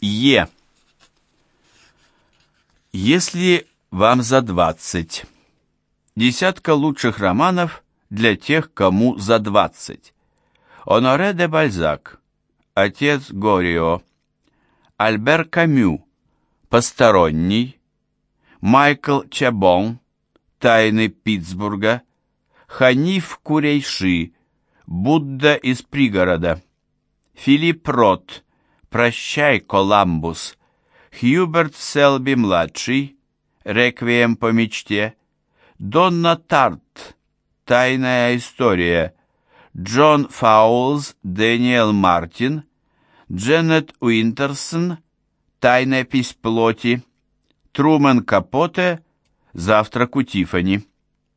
Е. Если вам за 20. Десятка лучших романов для тех, кому за 20. Оноре де Бальзак. Отец Горио. Альбер Камю. Посторонний. Майкл Чабон. Тайны Питтсбурга. Ханиф Курейши. Будда из пригорода. Филипп Рот. Прощай, Коламбус. Хьюберт Селби-младший. Реквием по мечте. Донна Тартт. Тайная история. Джон Фаулс, Дэниел Мартин. Дженнет Уинтерсон. Тайнопись плоти. Трумэн Капоте. Завтрак у Тиффани.